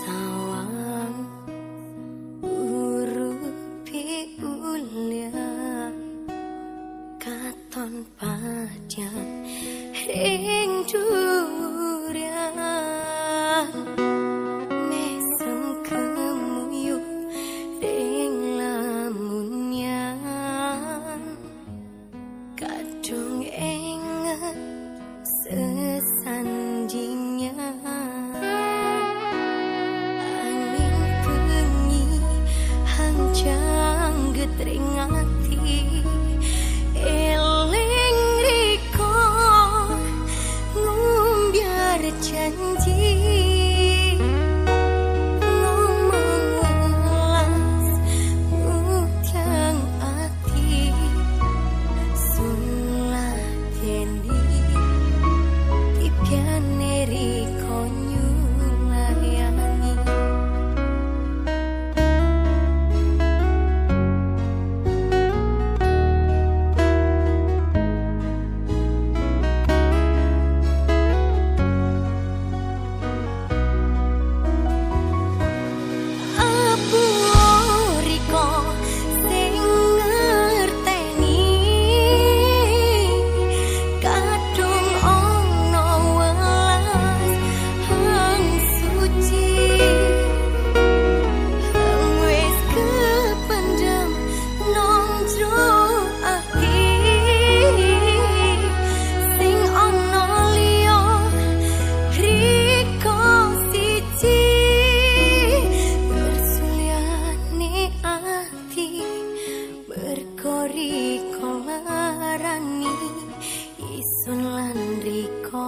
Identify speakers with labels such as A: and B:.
A: Sawang urupi ulia manfaatnya ing durian mesem kemuyu ing lamunyan kadung enget sesandinya angin bengi hancang getringan riko larani isun lan riko